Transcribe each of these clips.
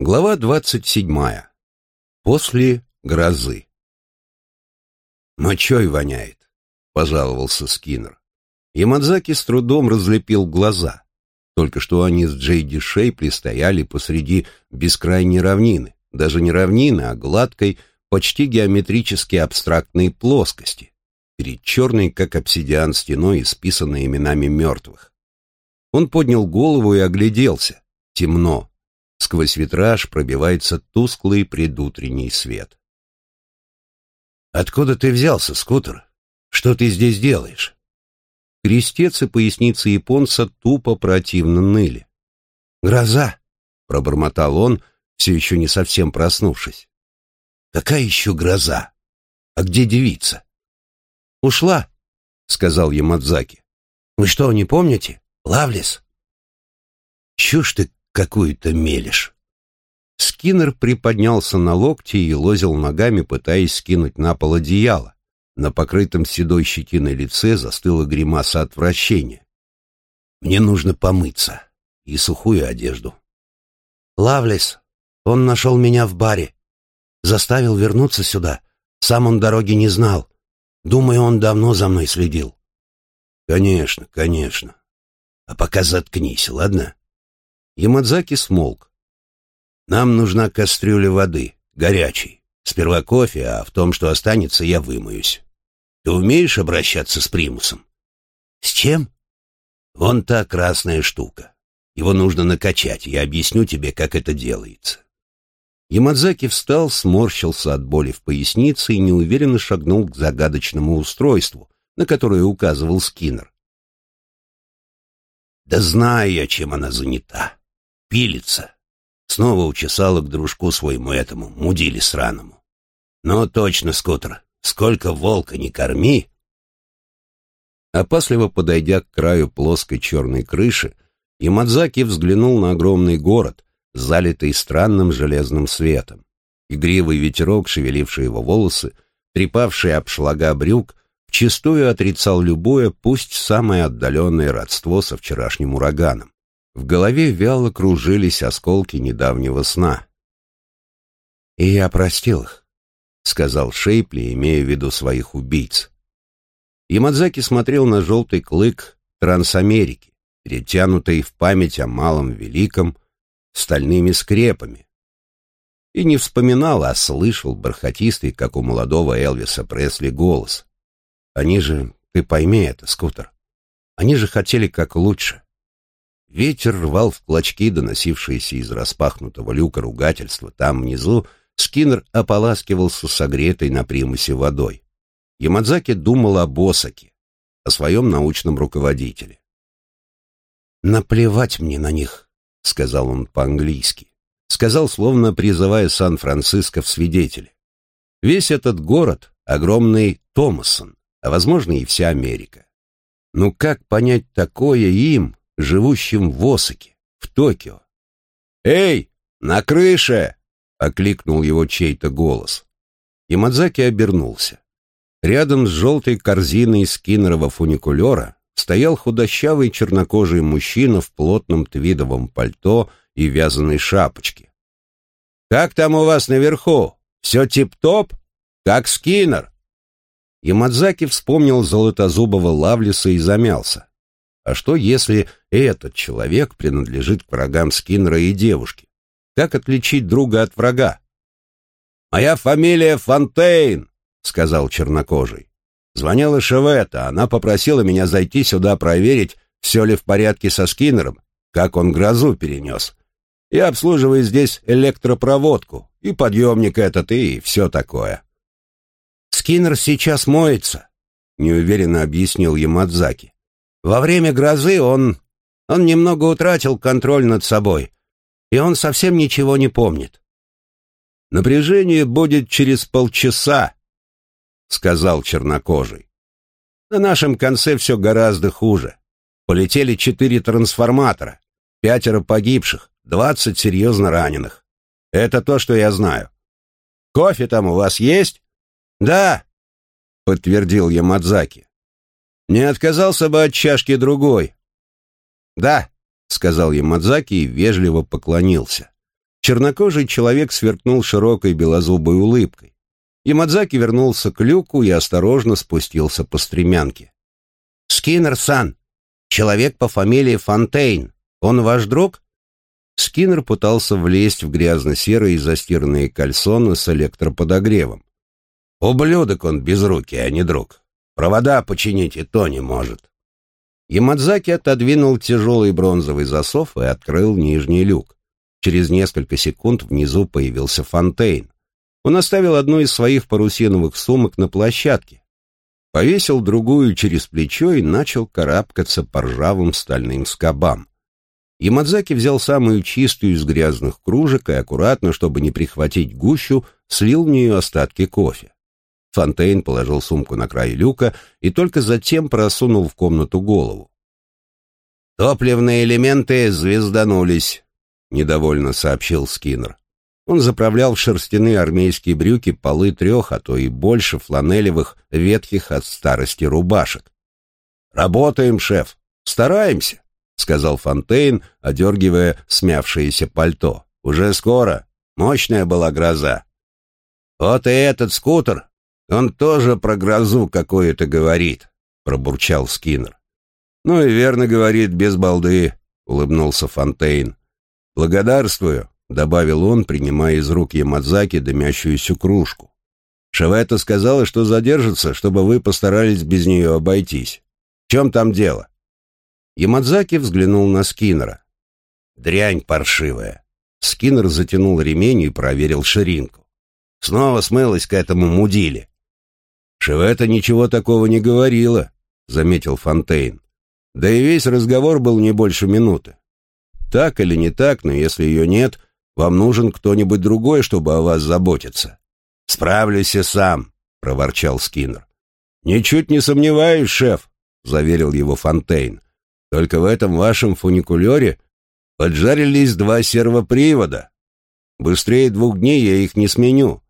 Глава двадцать седьмая. После грозы. «Мочой воняет», — пожаловался Скиннер. Ямадзаки с трудом разлепил глаза. Только что они с Джейди Шейпли стояли посреди бескрайней равнины. Даже не равнины, а гладкой, почти геометрически абстрактной плоскости. Перед черной, как обсидиан, стеной, исписанной именами мертвых. Он поднял голову и огляделся. Темно. Сквозь витраж пробивается тусклый предутренний свет. «Откуда ты взялся, скутер? Что ты здесь делаешь?» Крестец и поясница японца тупо противно ныли. «Гроза!» — пробормотал он, все еще не совсем проснувшись. «Какая еще гроза? А где девица?» «Ушла», — сказал Ямадзаки. «Вы что, не помните? Лавлес?» «Чушь ты какую-то мелешь». Скиннер приподнялся на локти и лозил ногами, пытаясь скинуть на пол одеяло. На покрытом седой щетиной лице застыла гримаса отвращения. «Мне нужно помыться и сухую одежду». «Лавлес, он нашел меня в баре. Заставил вернуться сюда. Сам он дороги не знал. Думаю, он давно за мной следил». «Конечно, конечно. А пока заткнись, ладно?» Ямадзаки смолк. «Нам нужна кастрюля воды, горячей. Сперва кофе, а в том, что останется, я вымоюсь. Ты умеешь обращаться с примусом?» «С чем?» «Вон та красная штука. Его нужно накачать, я объясню тебе, как это делается». Ямадзаки встал, сморщился от боли в пояснице и неуверенно шагнул к загадочному устройству, на которое указывал Скиннер. «Да знаю я, чем она занята пилится. Снова учесала к дружку своему этому, мудили сраному. Но точно, скутер, сколько волка не корми. Опасливо подойдя к краю плоской черной крыши, Ямадзаки взглянул на огромный город, залитый странным железным светом. Игривый ветерок, шевеливший его волосы, трепавший об шлага брюк, вчистую отрицал любое, пусть самое отдаленное родство со вчерашним ураганом. В голове вяло кружились осколки недавнего сна. «И я простил их», — сказал Шейпли, имея в виду своих убийц. Ямадзаки смотрел на желтый клык Трансамерики, перетянутый в память о малом великом стальными скрепами. И не вспоминал, а слышал бархатистый, как у молодого Элвиса Пресли, голос. Они же, ты пойми это, скутер, они же хотели как лучше. Ветер рвал в клочки доносившиеся из распахнутого люка ругательства. Там внизу Скиннер ополаскивался согретой на примусе водой. Ямадзаки думал об Осаке, о своем научном руководителе. «Наплевать мне на них», — сказал он по-английски. Сказал, словно призывая Сан-Франциско в свидетели. Весь этот город — огромный Томасон, а, возможно, и вся Америка. Ну как понять такое им, живущим в Осаке, в Токио. «Эй, на крыше!» — окликнул его чей-то голос. Ямадзаки обернулся. Рядом с желтой корзиной скиннерова фуникулера стоял худощавый чернокожий мужчина в плотном твидовом пальто и вязаной шапочке. «Как там у вас наверху? Все тип-топ? Как скиннер?» Ямадзаки вспомнил золотозубого Лавлиса и замялся. А что, если этот человек принадлежит к врагам Скиннера и девушки? Как отличить друга от врага? «Моя фамилия Фонтейн», — сказал чернокожий. Звонила Шевета, она попросила меня зайти сюда проверить, все ли в порядке со Скиннером, как он грозу перенес. Я обслуживаю здесь электропроводку, и подъемник этот, и все такое. «Скиннер сейчас моется», — неуверенно объяснил Ямадзаки. Во время грозы он... он немного утратил контроль над собой, и он совсем ничего не помнит. «Напряжение будет через полчаса», — сказал чернокожий. «На нашем конце все гораздо хуже. Полетели четыре трансформатора, пятеро погибших, двадцать серьезно раненых. Это то, что я знаю. Кофе там у вас есть?» «Да», — подтвердил Ямадзаки. Не отказался бы от чашки другой. Да, сказал Ямадзаки и вежливо поклонился. Чернокожий человек сверкнул широкой белозубой улыбкой. Ямадзаки вернулся к люку и осторожно спустился по стремянке. «Скиннер-сан, человек по фамилии Фонтейн, он ваш друг?» Скиннер пытался влезть в грязно-серые застиранные кальсоны с электроподогревом. «Ублюдок он без руки, а не друг. Провода починить и то не может». Ямадзаки отодвинул тяжелый бронзовый засов и открыл нижний люк. Через несколько секунд внизу появился Фонтейн. Он оставил одну из своих парусиновых сумок на площадке, повесил другую через плечо и начал карабкаться по ржавым стальным скобам. Ямадзаки взял самую чистую из грязных кружек и аккуратно, чтобы не прихватить гущу, слил в нее остатки кофе. Фонтейн положил сумку на край люка и только затем просунул в комнату голову. «Топливные элементы звезданулись», — недовольно сообщил Скиннер. Он заправлял в шерстяные армейские брюки полы трех, а то и больше фланелевых, ветхих от старости рубашек. «Работаем, шеф, стараемся», — сказал Фонтейн, одергивая смявшееся пальто. «Уже скоро. Мощная была гроза». «Вот и этот скутер, он тоже про грозу какое-то говорит», — пробурчал Скиннер. «Ну и верно говорит, без балды», — улыбнулся Фонтейн. «Благодарствую», — добавил он, принимая из рук Ямадзаки дымящуюся кружку. «Шевета сказала, что задержится, чтобы вы постарались без нее обойтись. В чем там дело?» Ямадзаки взглянул на Скиннера. «Дрянь паршивая». Скиннер затянул ремень и проверил ширинку. Снова смылась к этому мудиле. «Шевета ничего такого не говорила», — заметил Фонтейн. «Да и весь разговор был не больше минуты. Так или не так, но если ее нет, вам нужен кто-нибудь другой, чтобы о вас заботиться». «Справлюсь и сам», — проворчал Скиннер. «Ничуть не сомневаюсь, шеф», — заверил его Фонтейн. Только в этом вашем фуникулере поджарились два сервопривода. Быстрее двух дней я их не сменю.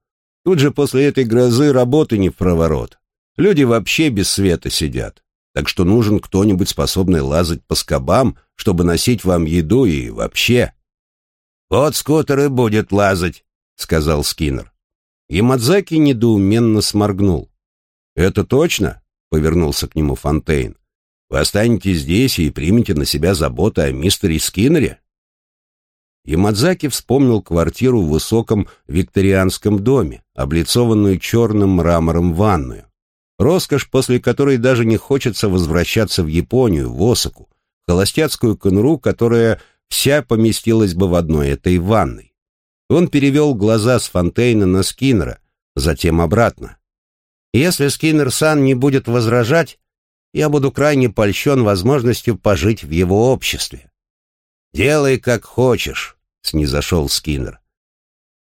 Тут же после этой грозы работы не в проворот. Люди вообще без света сидят. Так что нужен кто-нибудь способный лазать по скобам, чтобы носить вам еду и вообще. «Вот скутер и будет лазать», — сказал Скиннер. И Мадзаки недоуменно сморгнул. «Это точно?» — повернулся к нему Фонтейн. Вы останетесь здесь и примете на себя заботу о мистере Скиннере?» Ямадзаки вспомнил квартиру в высоком викторианском доме, облицованную черным мрамором ванную. Роскошь, после которой даже не хочется возвращаться в Японию, в Осаку, холостяцкую конуру, которая вся поместилась бы в одной этой ванной. Он перевел глаза с Фонтейна на Скиннера, затем обратно. «Если Скиннер-сан не будет возражать, я буду крайне польщен возможностью пожить в его обществе. «Делай, как хочешь», — снизошел Скиннер.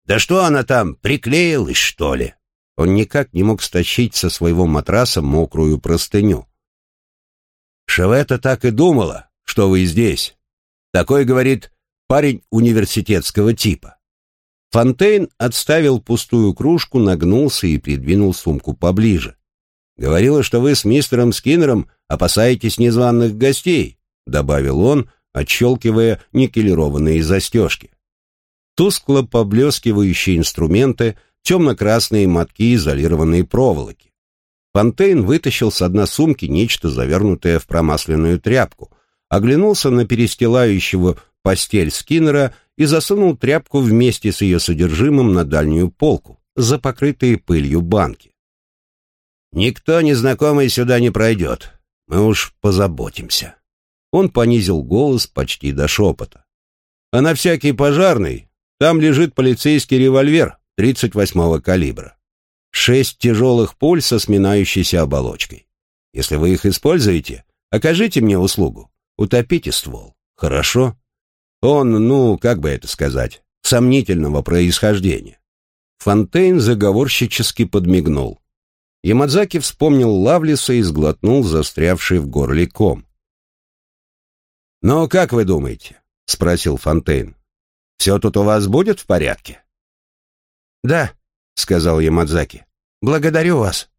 «Да что она там, приклеилась, что ли?» Он никак не мог стащить со своего матраса мокрую простыню. «Шевета так и думала, что вы здесь. Такой, говорит, парень университетского типа». Фонтейн отставил пустую кружку, нагнулся и придвинул сумку поближе. Говорила, что вы с мистером Скиннером опасаетесь незваных гостей», — добавил он, отщелкивая никелированные застежки. Тускло поблескивающие инструменты, темно-красные мотки изолированной проволоки. Фонтейн вытащил с дна сумки нечто завернутое в промасленную тряпку, оглянулся на перестилающего постель Скиннера и засунул тряпку вместе с ее содержимым на дальнюю полку, за покрытые пылью банки. Никто незнакомый сюда не пройдет. Мы уж позаботимся. Он понизил голос почти до шепота. А на всякий пожарный там лежит полицейский револьвер 38-го калибра. Шесть тяжелых пуль со сминающейся оболочкой. Если вы их используете, окажите мне услугу. Утопите ствол. Хорошо? Он, ну, как бы это сказать, сомнительного происхождения. Фонтейн заговорщически подмигнул. Ямадзаки вспомнил Лавлиса и сглотнул застрявший в горле ком. «Ну, как вы думаете?» — спросил Фонтейн. «Все тут у вас будет в порядке?» «Да», — сказал Ямадзаки. «Благодарю вас».